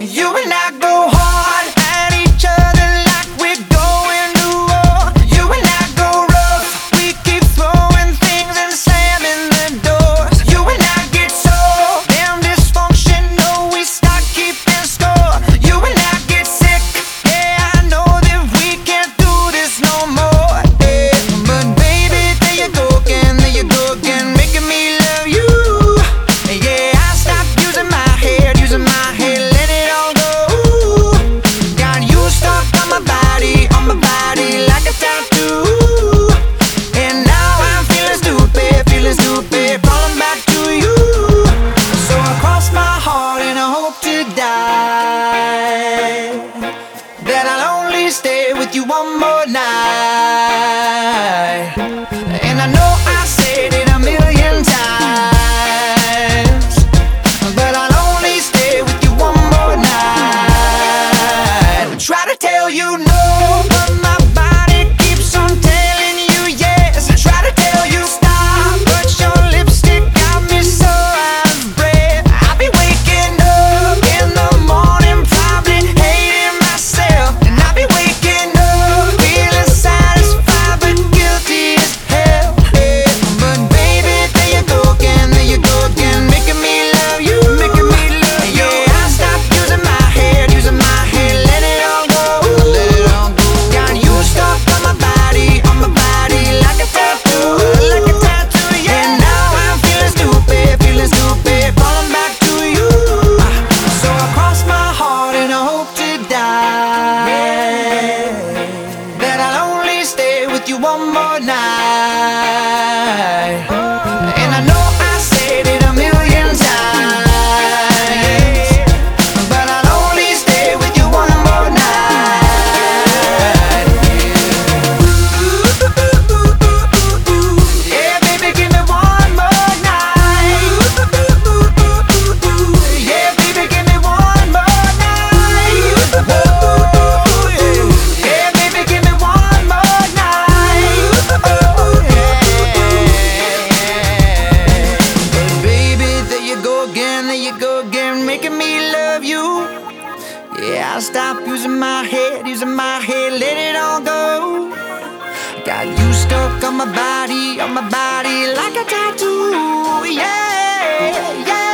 You and I go home. you one more night. love you. Yeah, I'll stop using my head, using my head, let it all go. Got you stuck on my body, on my body like a tattoo. Yeah, yeah.